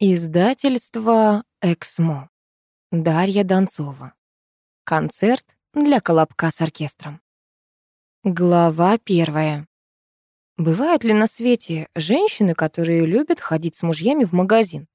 Издательство «Эксмо». Дарья Донцова. Концерт для колобка с оркестром. Глава первая. Бывают ли на свете женщины, которые любят ходить с мужьями в магазин?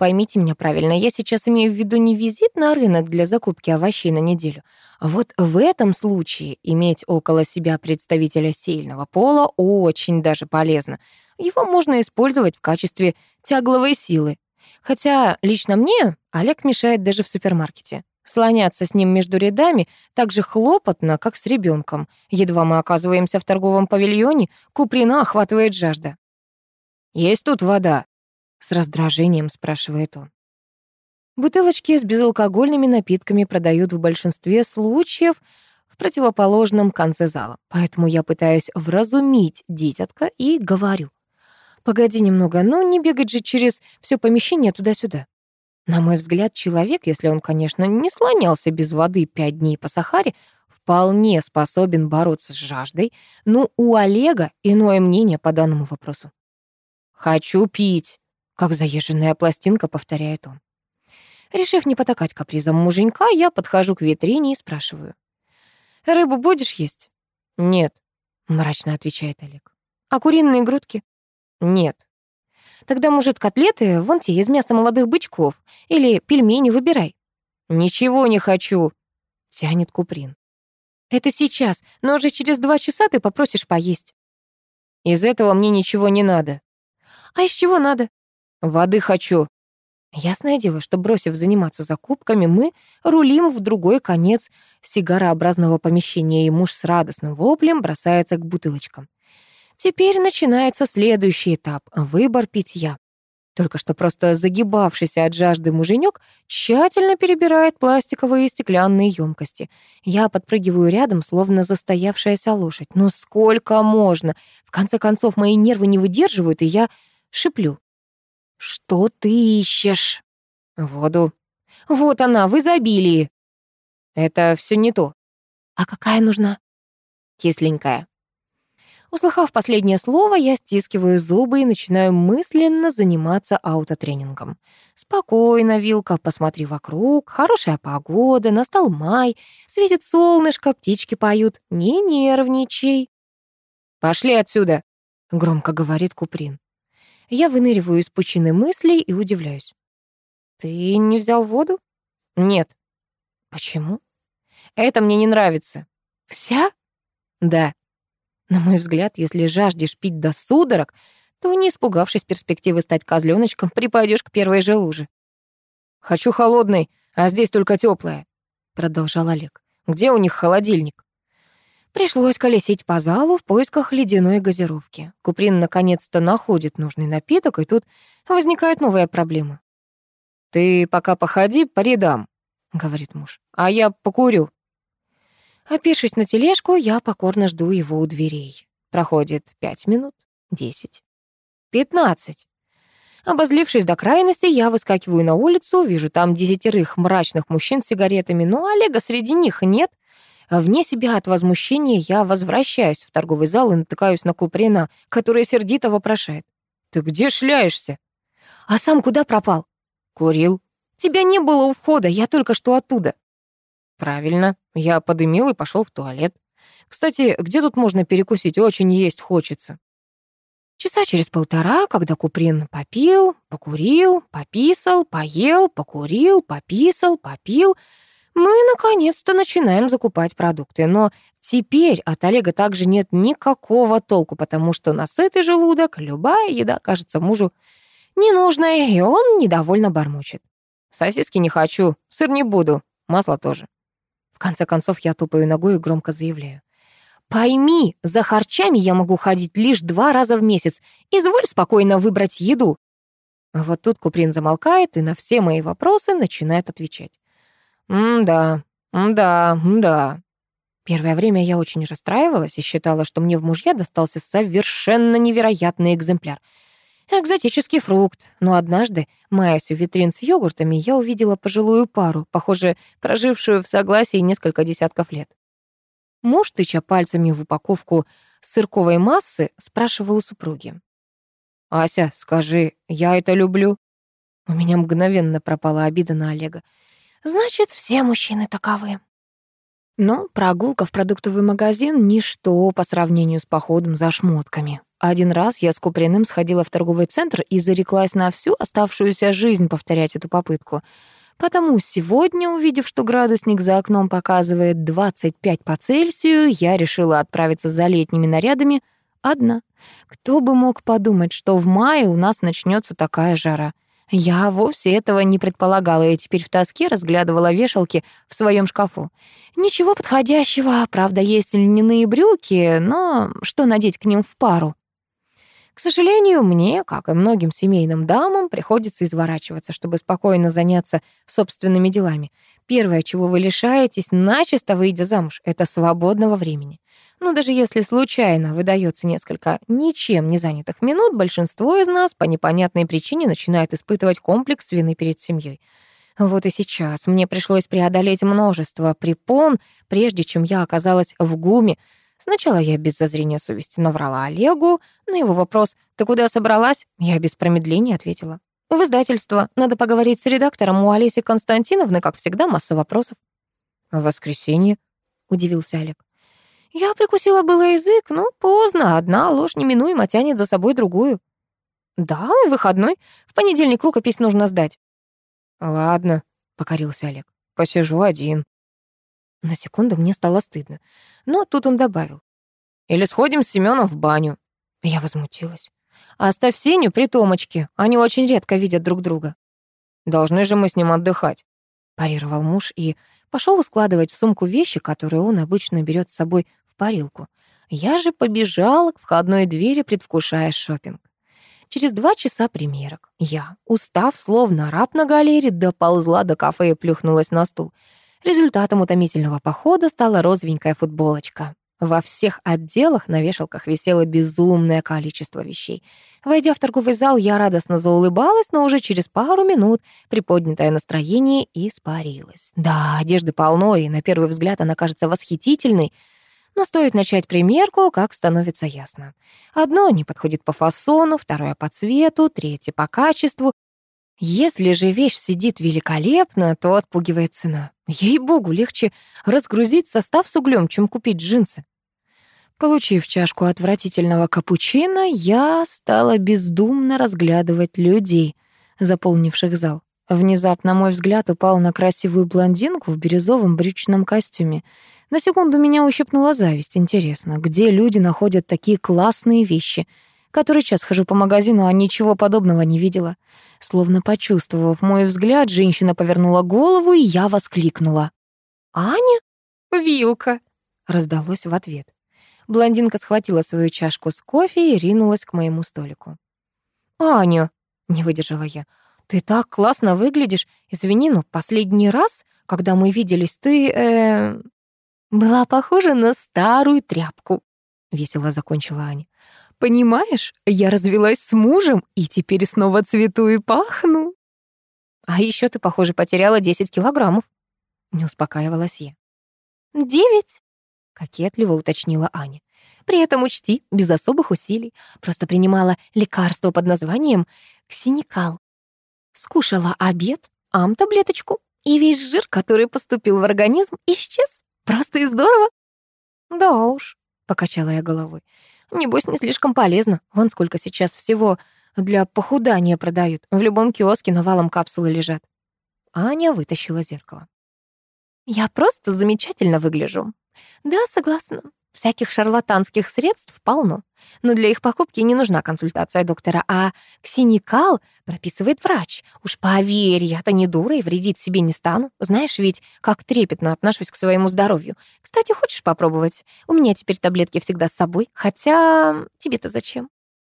Поймите меня правильно, я сейчас имею в виду не визит на рынок для закупки овощей на неделю, а вот в этом случае иметь около себя представителя сильного пола очень даже полезно — его можно использовать в качестве тягловой силы. Хотя лично мне Олег мешает даже в супермаркете. Слоняться с ним между рядами так же хлопотно, как с ребенком. Едва мы оказываемся в торговом павильоне, Куприна охватывает жажда. «Есть тут вода?» — с раздражением спрашивает он. Бутылочки с безалкогольными напитками продают в большинстве случаев в противоположном конце зала. Поэтому я пытаюсь вразумить дитятка и говорю. Погоди немного, ну не бегать же через все помещение туда-сюда. На мой взгляд, человек, если он, конечно, не слонялся без воды пять дней по Сахаре, вполне способен бороться с жаждой, но у Олега иное мнение по данному вопросу. «Хочу пить», — как заезженная пластинка повторяет он. Решив не потакать капризом муженька, я подхожу к витрине и спрашиваю. «Рыбу будешь есть?» «Нет», — мрачно отвечает Олег. «А куриные грудки?» Нет. Тогда, может, котлеты, вон те, из мяса молодых бычков. Или пельмени, выбирай. Ничего не хочу, тянет Куприн. Это сейчас, но уже через два часа ты попросишь поесть. Из этого мне ничего не надо. А из чего надо? Воды хочу. Ясное дело, что, бросив заниматься закупками, мы рулим в другой конец сигарообразного помещения, и муж с радостным воплем бросается к бутылочкам. Теперь начинается следующий этап — выбор питья. Только что просто загибавшийся от жажды муженек тщательно перебирает пластиковые и стеклянные емкости. Я подпрыгиваю рядом, словно застоявшаяся лошадь. Ну сколько можно? В конце концов, мои нервы не выдерживают, и я шиплю. «Что ты ищешь?» «Воду». «Вот она, в изобилии». «Это все не то». «А какая нужна?» «Кисленькая». Услыхав последнее слово, я стискиваю зубы и начинаю мысленно заниматься аутотренингом. Спокойно, Вилка, посмотри вокруг, хорошая погода, настал май, светит солнышко, птички поют, не нервничай. «Пошли отсюда», — громко говорит Куприн. Я выныриваю из пучины мыслей и удивляюсь. «Ты не взял воду?» «Нет». «Почему?» «Это мне не нравится». «Вся?» «Да». На мой взгляд, если жаждешь пить до судорог, то, не испугавшись перспективы стать козленочком, припадешь к первой же луже. «Хочу холодной, а здесь только теплая», — продолжал Олег. «Где у них холодильник?» Пришлось колесить по залу в поисках ледяной газировки. Куприн наконец-то находит нужный напиток, и тут возникает новая проблема. «Ты пока походи по рядам», — говорит муж, — «а я покурю». Опершись на тележку, я покорно жду его у дверей. Проходит пять минут, десять, пятнадцать. Обозлившись до крайности, я выскакиваю на улицу, вижу там десятерых мрачных мужчин с сигаретами, но Олега среди них нет. Вне себя от возмущения я возвращаюсь в торговый зал и натыкаюсь на Куприна, который сердито вопрошает. «Ты где шляешься?» «А сам куда пропал?» «Курил». «Тебя не было у входа, я только что оттуда». Правильно. Я подымил и пошел в туалет. Кстати, где тут можно перекусить? Очень есть хочется. Часа через полтора, когда Куприн попил, покурил, пописал, поел, покурил, пописал, попил, мы наконец-то начинаем закупать продукты. Но теперь от Олега также нет никакого толку, потому что на сытый желудок любая еда кажется мужу ненужной, и он недовольно бормочет. Сосиски не хочу, сыр не буду, масло тоже конце концов, я тупаю ногой и громко заявляю. «Пойми, за харчами я могу ходить лишь два раза в месяц. Изволь спокойно выбрать еду». Вот тут Куприн замолкает и на все мои вопросы начинает отвечать. «М-да, м-да, м-да». Первое время я очень расстраивалась и считала, что мне в мужья достался совершенно невероятный экземпляр — Экзотический фрукт. Но однажды, маясь у витрин с йогуртами, я увидела пожилую пару, похоже, прожившую в согласии несколько десятков лет. Муж, тыча пальцами в упаковку сырковой массы, спрашивал у супруги. «Ася, скажи, я это люблю?» У меня мгновенно пропала обида на Олега. Значит, все мужчины таковы. Но прогулка в продуктовый магазин — ничто по сравнению с походом за шмотками. Один раз я с Куприным сходила в торговый центр и зареклась на всю оставшуюся жизнь повторять эту попытку. Потому сегодня, увидев, что градусник за окном показывает 25 по Цельсию, я решила отправиться за летними нарядами одна. Кто бы мог подумать, что в мае у нас начнется такая жара — я вовсе этого не предполагала и теперь в тоске разглядывала вешалки в своем шкафу. Ничего подходящего, правда, есть льняные брюки, но что надеть к ним в пару? К сожалению, мне, как и многим семейным дамам, приходится изворачиваться, чтобы спокойно заняться собственными делами. Первое, чего вы лишаетесь, начисто выйдя замуж, это свободного времени. Но даже если случайно выдается несколько ничем не занятых минут, большинство из нас по непонятной причине начинает испытывать комплекс вины перед семьей. Вот и сейчас мне пришлось преодолеть множество препон, прежде чем я оказалась в ГУМе. Сначала я без зазрения совести наврала Олегу. На его вопрос «Ты куда собралась?» я без промедления ответила. В издательство. Надо поговорить с редактором. У Олеси Константиновны, как всегда, масса вопросов. «В воскресенье?» — удивился Олег. Я прикусила было язык, но поздно. Одна ложь неминуемо тянет за собой другую. Да, выходной. В понедельник рукопись нужно сдать. Ладно, покорился Олег. Посижу один. На секунду мне стало стыдно. Но тут он добавил. Или сходим с Семеном в баню. Я возмутилась. Оставь Сеню при Томочке. Они очень редко видят друг друга. Должны же мы с ним отдыхать, парировал муж и пошел складывать в сумку вещи, которые он обычно берет с собой парилку. Я же побежала к входной двери, предвкушая шопинг. Через два часа примерок я, устав, словно раб на галере, доползла до кафе и плюхнулась на стул. Результатом утомительного похода стала розовенькая футболочка. Во всех отделах на вешалках висело безумное количество вещей. Войдя в торговый зал, я радостно заулыбалась, но уже через пару минут приподнятое настроение испарилось. Да, одежды полно, и на первый взгляд она кажется восхитительной, но стоит начать примерку, как становится ясно. Одно не подходит по фасону, второе по цвету, третье по качеству. Если же вещь сидит великолепно, то отпугивает цена. Ей-богу, легче разгрузить состав с углем, чем купить джинсы. Получив чашку отвратительного капучино, я стала бездумно разглядывать людей, заполнивших зал. Внезапно мой взгляд упал на красивую блондинку в бирюзовом брючном костюме. На секунду меня ущипнула зависть. Интересно, где люди находят такие классные вещи? Который час хожу по магазину, а ничего подобного не видела. Словно почувствовав мой взгляд, женщина повернула голову, и я воскликнула. «Аня? Вилка!» — раздалось в ответ. Блондинка схватила свою чашку с кофе и ринулась к моему столику. «Аня!» — не выдержала я. «Ты так классно выглядишь. Извини, но последний раз, когда мы виделись, ты... Э, была похожа на старую тряпку», — весело закончила Аня. «Понимаешь, я развелась с мужем и теперь снова цвету и пахну». «А еще ты, похоже, потеряла 10 килограммов», — не успокаивалась я. «Девять?» — кокетливо уточнила Аня. «При этом учти, без особых усилий, просто принимала лекарство под названием ксиникал. Скушала обед, ам-таблеточку, и весь жир, который поступил в организм, исчез. Просто и здорово. Да уж, покачала я головой. Небось, не слишком полезно. Вон сколько сейчас всего для похудания продают. В любом киоске навалом капсулы лежат. Аня вытащила зеркало. Я просто замечательно выгляжу. Да, согласна. Всяких шарлатанских средств полно, но для их покупки не нужна консультация доктора, а ксиникал прописывает врач. Уж поверь, я-то не дура и вредить себе не стану. Знаешь ведь, как трепетно отношусь к своему здоровью. Кстати, хочешь попробовать? У меня теперь таблетки всегда с собой, хотя тебе-то зачем?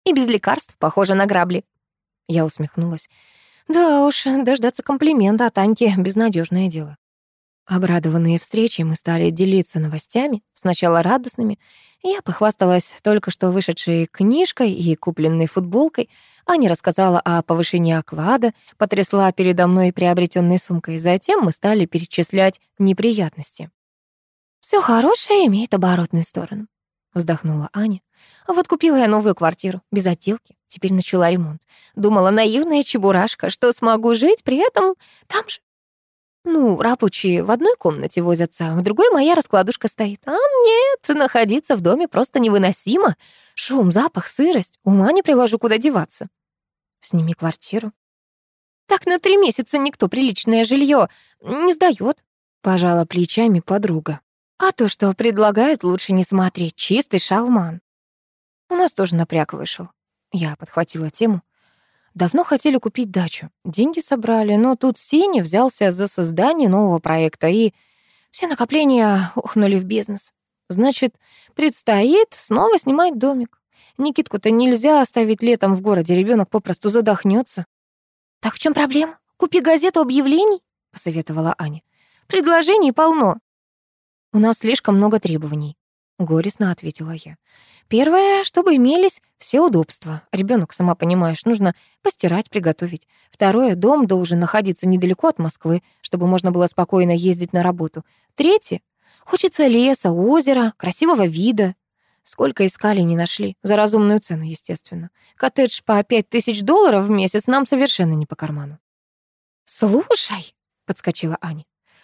И без лекарств похоже на грабли. Я усмехнулась. Да уж, дождаться комплимента от Аньки — безнадежное дело. Обрадованные встречей, мы стали делиться новостями, сначала радостными. Я похвасталась только что вышедшей книжкой и купленной футболкой. Аня рассказала о повышении оклада, потрясла передо мной приобретенной сумкой. Затем мы стали перечислять неприятности. Все хорошее имеет оборотную сторону. вздохнула Аня. А вот купила я новую квартиру, без отделки. Теперь начала ремонт. Думала, наивная чебурашка, что смогу жить, при этом там же. Ну, рабочие в одной комнате возятся, в другой моя раскладушка стоит. А нет, находиться в доме просто невыносимо. Шум, запах, сырость. Ума не приложу, куда деваться. Сними квартиру. Так на три месяца никто приличное жилье не сдает. Пожала плечами подруга. А то, что предлагают, лучше не смотреть. Чистый шалман. У нас тоже напряг вышел. Я подхватила тему. Давно хотели купить дачу. Деньги собрали, но тут Сеня взялся за создание нового проекта, и все накопления ухнули в бизнес. Значит, предстоит снова снимать домик. Никитку-то нельзя оставить летом в городе, ребенок попросту задохнется. «Так в чем проблема? Купи газету объявлений», — посоветовала Аня. «Предложений полно». «У нас слишком много требований», — горестно ответила я. «Первое, чтобы имелись все удобства. Ребенок, сама понимаешь, нужно постирать, приготовить. Второе, дом должен находиться недалеко от Москвы, чтобы можно было спокойно ездить на работу. Третье, хочется леса, озера, красивого вида. Сколько искали, не нашли. За разумную цену, естественно. Коттедж по пять тысяч долларов в месяц нам совершенно не по карману. «Слушай», — подскочила Аня,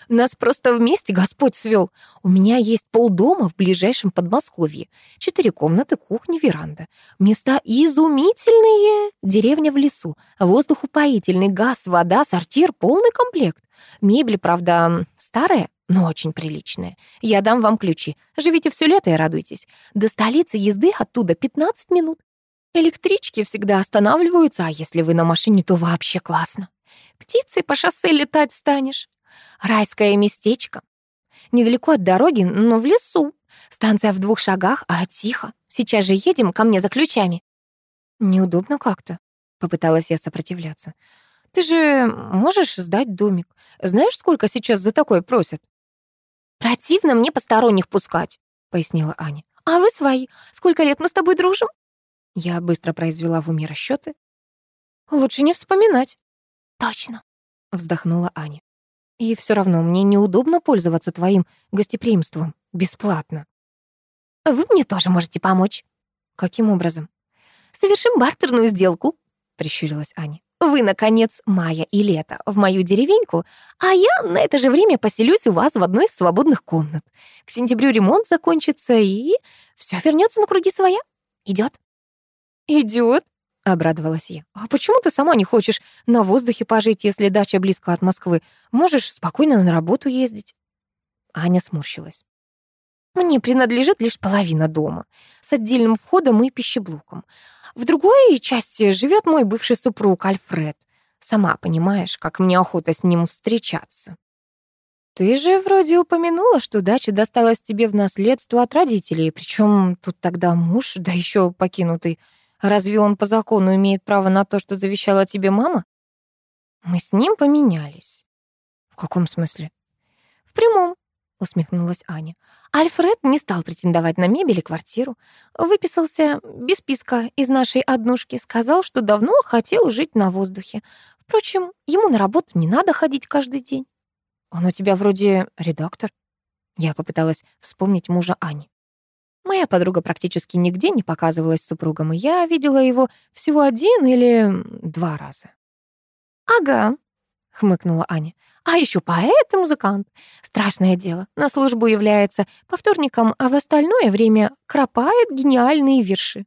нас просто вместе Господь свел. У меня есть полдома в ближайшем Подмосковье. Четыре комнаты, кухня, веранда. Места изумительные. Деревня в лесу. Воздух упоительный, газ, вода, сортир, полный комплект. Мебель, правда, старая, но очень приличная. Я дам вам ключи. Живите все лето и радуйтесь. До столицы езды оттуда 15 минут. Электрички всегда останавливаются, а если вы на машине, то вообще классно. Птицей по шоссе летать станешь. Райское местечко. Недалеко от дороги, но в лесу. Станция в двух шагах, а тихо. Сейчас же едем ко мне за ключами. Неудобно как-то, попыталась я сопротивляться. Ты же можешь сдать домик. Знаешь, сколько сейчас за такое просят? Противно мне посторонних пускать, пояснила Аня. А вы свои. Сколько лет мы с тобой дружим? Я быстро произвела в уме расчеты. Лучше не вспоминать. Точно, вздохнула Аня. И все равно мне неудобно пользоваться твоим гостеприимством бесплатно. Вы мне тоже можете помочь. Каким образом? Совершим бартерную сделку, прищурилась Аня. Вы, наконец, мая и лето в мою деревеньку, а я на это же время поселюсь у вас в одной из свободных комнат. К сентябрю ремонт закончится, и все вернется на круги своя. Идет? Идет, — обрадовалась я. «А почему ты сама не хочешь на воздухе пожить, если дача близко от Москвы? Можешь спокойно на работу ездить». Аня сморщилась. «Мне принадлежит лишь половина дома, с отдельным входом и пищеблоком. В другой части живет мой бывший супруг Альфред. Сама понимаешь, как мне охота с ним встречаться». «Ты же вроде упомянула, что дача досталась тебе в наследство от родителей, причем тут тогда муж, да еще покинутый. Разве он по закону имеет право на то, что завещала тебе мама? Мы с ним поменялись. В каком смысле? В прямом, усмехнулась Аня. Альфред не стал претендовать на мебель и квартиру. Выписался без списка из нашей однушки, сказал, что давно хотел жить на воздухе. Впрочем, ему на работу не надо ходить каждый день. Он у тебя вроде редактор. Я попыталась вспомнить мужа Ани. Моя подруга практически нигде не показывалась с супругом, и я видела его всего один или два раза. «Ага», — хмыкнула Аня. «А еще поэт и музыкант. Страшное дело. На службу является по вторникам, а в остальное время кропает гениальные верши».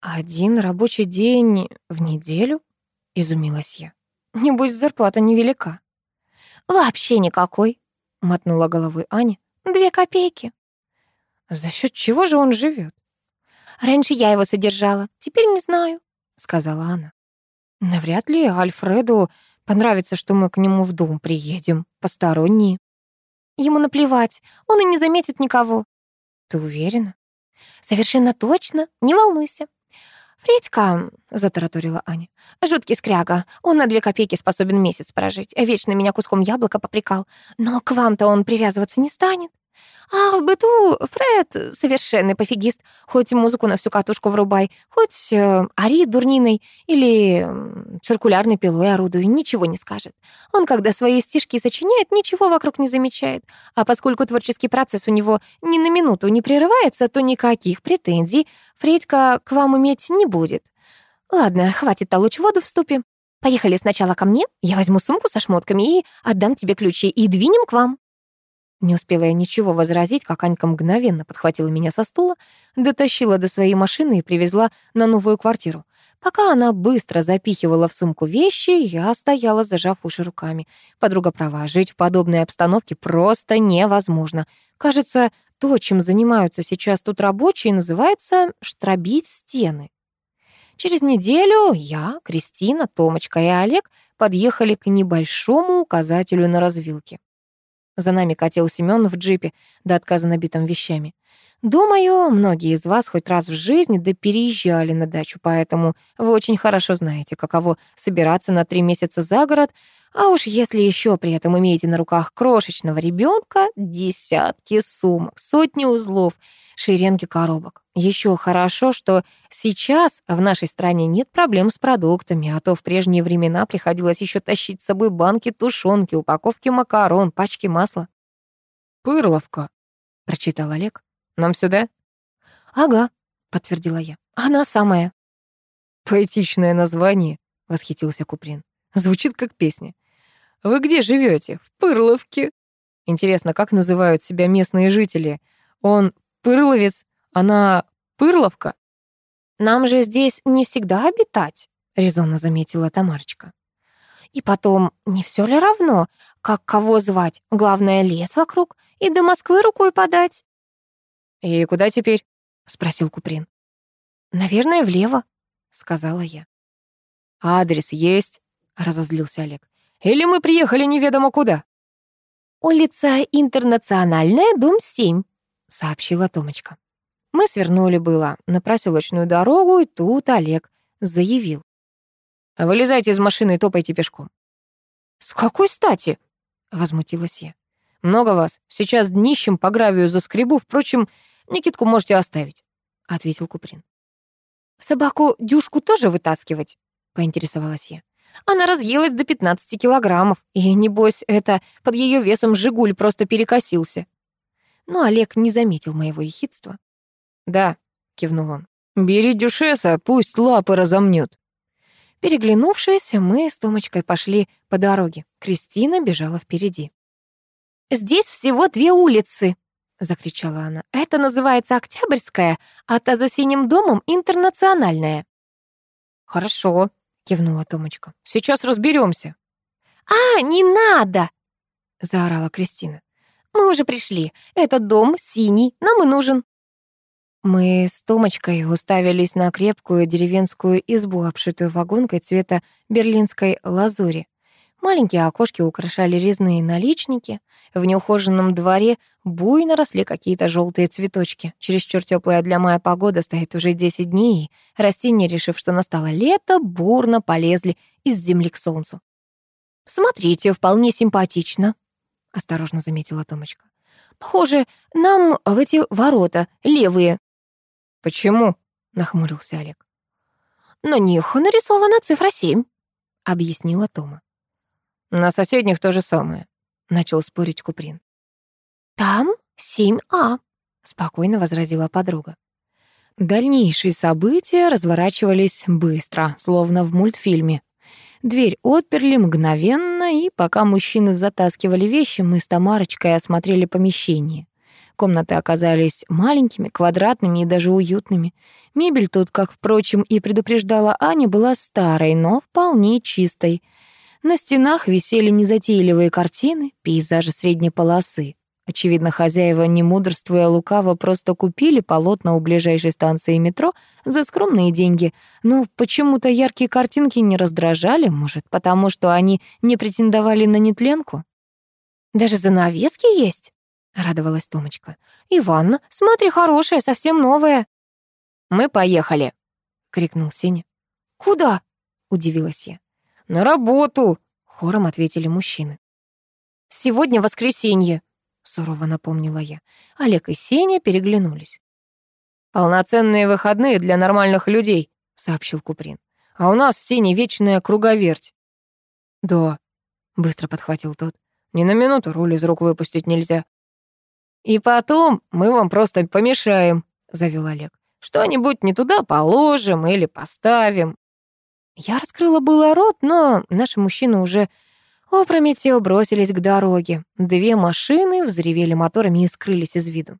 «Один рабочий день в неделю?» — изумилась я. «Небось, зарплата невелика». «Вообще никакой», — мотнула головой Аня. «Две копейки». За счет чего же он живет? Раньше я его содержала, теперь не знаю, сказала она. Навряд ли Альфреду понравится, что мы к нему в дом приедем, посторонние. Ему наплевать, он и не заметит никого. Ты уверена? Совершенно точно, не волнуйся. «Фредька», — затараторила Аня, — «жуткий скряга. Он на две копейки способен месяц прожить. Вечно меня куском яблока попрекал. Но к вам-то он привязываться не станет. А в быту Фред совершенный пофигист. Хоть музыку на всю катушку врубай, хоть э, ори дурниной или циркулярной пилой орудуй, ничего не скажет. Он, когда свои стишки сочиняет, ничего вокруг не замечает. А поскольку творческий процесс у него ни на минуту не прерывается, то никаких претензий Фредька к вам иметь не будет. Ладно, хватит толочь воду в ступе. Поехали сначала ко мне, я возьму сумку со шмотками и отдам тебе ключи, и двинем к вам». Не успела я ничего возразить, как Анька мгновенно подхватила меня со стула, дотащила до своей машины и привезла на новую квартиру. Пока она быстро запихивала в сумку вещи, я стояла, зажав уши руками. Подруга права, жить в подобной обстановке просто невозможно. Кажется, то, чем занимаются сейчас тут рабочие, называется «штробить стены». Через неделю я, Кристина, Томочка и Олег подъехали к небольшому указателю на развилке. За нами катил Семён в джипе, до отказа набитым вещами. Думаю, многие из вас хоть раз в жизни да переезжали на дачу, поэтому вы очень хорошо знаете, каково собираться на три месяца за город, а уж если еще при этом имеете на руках крошечного ребенка, десятки сумок, сотни узлов — шеренги коробок. Еще хорошо, что сейчас в нашей стране нет проблем с продуктами, а то в прежние времена приходилось еще тащить с собой банки тушенки, упаковки макарон, пачки масла. «Пырловка», — прочитал Олег. «Нам сюда?» «Ага», — подтвердила я. «Она самая». «Поэтичное название», — восхитился Куприн. «Звучит как песня. Вы где живете? В Пырловке. Интересно, как называют себя местные жители? Он Пырловец, она Пырловка. Нам же здесь не всегда обитать, резонно заметила Тамарочка. И потом, не все ли равно, как кого звать? Главное, лес вокруг и до Москвы рукой подать. «И куда теперь?» — спросил Куприн. «Наверное, влево», — сказала я. «Адрес есть?» — разозлился Олег. «Или мы приехали неведомо куда?» «Улица Интернациональная, дом 7», — сообщила Томочка. Мы свернули было на проселочную дорогу, и тут Олег заявил. «Вылезайте из машины и топайте пешком». «С какой стати?» — возмутилась я. «Много вас. Сейчас днищем по гравию заскребу. Впрочем, Никитку можете оставить», — ответил Куприн. «Собаку Дюшку тоже вытаскивать?» — поинтересовалась я. Она разъелась до 15 килограммов, и, небось, это под ее весом «Жигуль» просто перекосился но Олег не заметил моего ехидства. «Да», — кивнул он, — «бери Дюшеса, пусть лапы разомнет». Переглянувшись, мы с Томочкой пошли по дороге. Кристина бежала впереди. «Здесь всего две улицы», — закричала она. «Это называется Октябрьская, а та за синим домом — Интернациональная». «Хорошо», — кивнула Томочка. «Сейчас разберемся. «А, не надо!» — заорала Кристина. Мы уже пришли. Этот дом синий, нам и нужен». Мы с Томочкой уставились на крепкую деревенскую избу, обшитую вагонкой цвета берлинской лазури. Маленькие окошки украшали резные наличники. В неухоженном дворе буйно росли какие-то желтые цветочки. Чересчур теплая для мая погода стоит уже 10 дней, и растения, решив, что настало лето, бурно полезли из земли к солнцу. «Смотрите, вполне симпатично», — осторожно заметила Томочка. «Похоже, нам в эти ворота, левые». «Почему?» — нахмурился Олег. «На них нарисована цифра семь», — объяснила Тома. «На соседних то же самое», — начал спорить Куприн. «Там семь а спокойно возразила подруга. Дальнейшие события разворачивались быстро, словно в мультфильме. Дверь отперли мгновенно, и пока мужчины затаскивали вещи, мы с Тамарочкой осмотрели помещение. Комнаты оказались маленькими, квадратными и даже уютными. Мебель тут, как, впрочем, и предупреждала Аня, была старой, но вполне чистой. На стенах висели незатейливые картины, пейзажи средней полосы. Очевидно, хозяева, не мудрствуя лукаво, просто купили полотна у ближайшей станции метро за скромные деньги. Но почему-то яркие картинки не раздражали, может, потому что они не претендовали на нетленку? «Даже занавески есть?» — радовалась Томочка. «И ванна, смотри, хорошая, совсем новая». «Мы поехали!» — крикнул Сеня. «Куда?» — удивилась я. «На работу!» — хором ответили мужчины. «Сегодня воскресенье», сурово напомнила я. Олег и Сеня переглянулись. «Полноценные выходные для нормальных людей», — сообщил Куприн. «А у нас с Сеней вечная круговерть». «Да», — быстро подхватил тот. «Ни на минуту руль из рук выпустить нельзя». «И потом мы вам просто помешаем», — завел Олег. «Что-нибудь не туда положим или поставим». Я раскрыла было рот, но наши мужчины уже опрометью бросились к дороге. Две машины взревели моторами и скрылись из виду.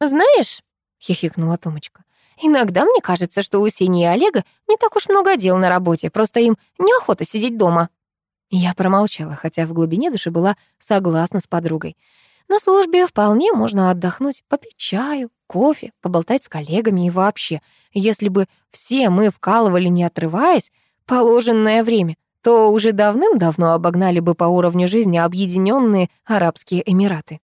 «Знаешь», — хихикнула Томочка, «иногда мне кажется, что у Сени и Олега не так уж много дел на работе, просто им неохота сидеть дома». Я промолчала, хотя в глубине души была согласна с подругой. На службе вполне можно отдохнуть, попить чаю, кофе, поболтать с коллегами и вообще. Если бы все мы вкалывали, не отрываясь, положенное время, то уже давным-давно обогнали бы по уровню жизни объединенные Арабские Эмираты.